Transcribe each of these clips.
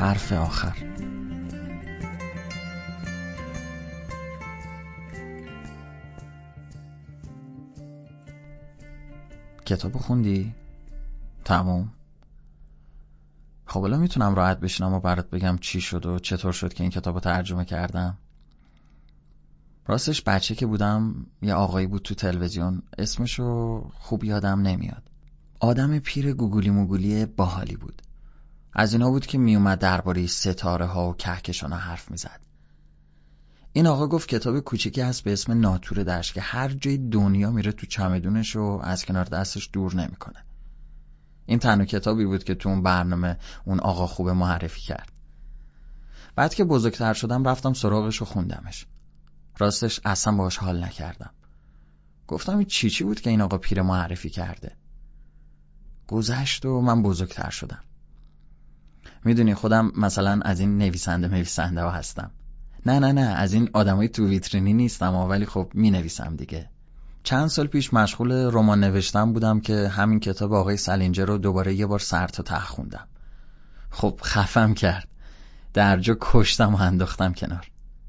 حرف آخر. کتاب خوندی؟ تموم. خب الان می‌تونم راحت بشینم و برات بگم چی شد و چطور شد که این کتاب رو ترجمه کردم. راستش بچه که بودم یه آقایی بود تو تلویزیون. اسمشو خوب یادم نمیاد. آدم پیر گوگولی موگولی باحالی بود. از اینا بود که میومد درباره ستاره ها و کهکشان ها حرف می‌زد. این آقا گفت کتاب کوچکی هست به اسم ناتور دشت که هر جای دنیا میره تو چمدونش و از کنار دستش دور نمی‌کنه. این تنها کتابی بود که تو اون برنامه اون آقا خوب معرفی کرد. بعد که بزرگتر شدم رفتم سراغش و خوندمش. راستش اصلا باش حال نکردم. گفتم این چی چی بود که این آقا پیر معرفی کرده؟ گذشت و من بزرگتر شدم. می‌دونی خودم مثلا از این نویسنده نویسنده ها هستم. نه نه نه از این آدمای تو ویترینی نیستم ولی خب می نویسم دیگه. چند سال پیش مشغول رمان نوشتن بودم که همین کتاب آقای سلینجر رو دوباره یه بار سر تا ته خوندم. خب خفم کرد. در جا کشتم و انداختم کنار.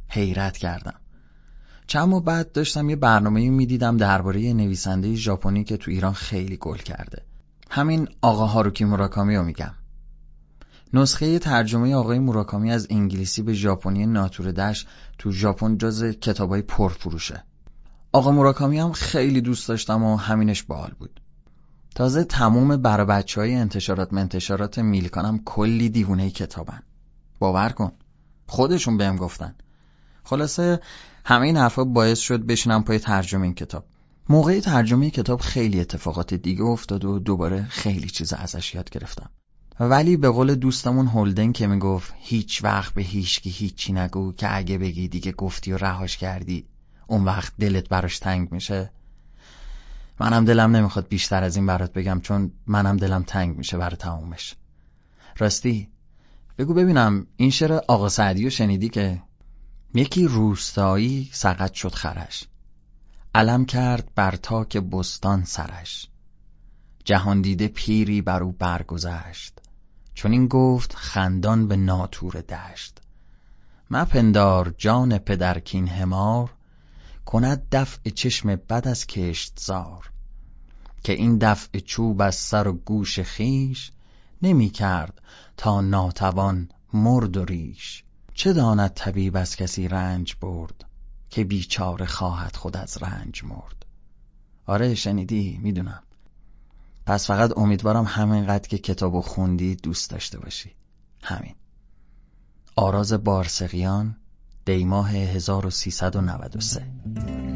حیرت کردم. چند ماه بعد داشتم یه برنامه می‌دیدم درباره نویسنده ژاپنی که تو ایران خیلی گل کرده. همین آقا هاروکی موراکامی رو میگم. نسخه ترجمه آقای موراکامی از انگلیسی به ژاپنی ناتور دش تو ژاپن جز کتابای پرفروشه. آقا موراکامی هم خیلی دوست داشتم و همینش باحال بود. تازه تموم برا بچه های انتشارات منتشارات میلکانم کلی دیوونه کتابن. باور کن. خودشون بهم گفتن. خلاصه همه این حرفا باعث شد بشینم پای ترجمه این کتاب. موقع ترجمه کتاب خیلی اتفاقات دیگه افتاد و دوباره خیلی چیز ازش یاد گرفتم. ولی به قول دوستمون هولدن که می‌گفت هیچ وقت به هیچکی هیچی نگو که اگه بگی دیگه گفتی و رهاش کردی اون وقت دلت براش تنگ میشه. منم دلم نمی‌خواد بیشتر از این برات بگم چون منم دلم تنگ میشه برای تمومش. راستی بگو ببینم این شعر آقا سعدی رو شنیدی که؟ یکی روستایی سقط شد خرش. علم کرد بر تاک بستان سرش. جهان دیده پیری بر او برگذشت. چون این گفت خندان به ناتور دشت. مپندار جان پدرکین همار کند دفع چشم بد از کشت زار. که این دفع چوب از سر و گوش خیش نمی کرد تا ناتوان مرد و ریش. چه داند طبیب از کسی رنج برد که بیچاره خواهد خود از رنج مرد؟ آره شنیدی می‌دونم. پس فقط امیدوارم همینقدر که کتابو خوندی دوست داشته باشی. همین. آراز بارسقیان دیماه 1393